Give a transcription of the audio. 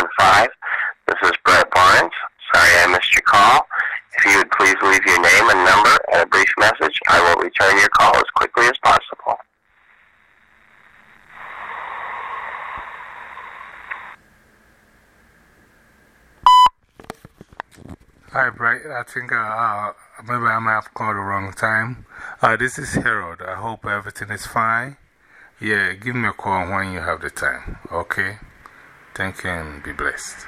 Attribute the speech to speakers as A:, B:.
A: 515. This is Brett Barnes. Sorry I missed your call. If you would please leave your name and number and a brief message, I will return your call as quickly as possible.
B: Hi, Brett. I think uh, maybe I might have called the wrong time. Uh, this is Harold. I hope everything is fine. Yeah, give me a call when you have the time. Okay? Thank you and be blessed.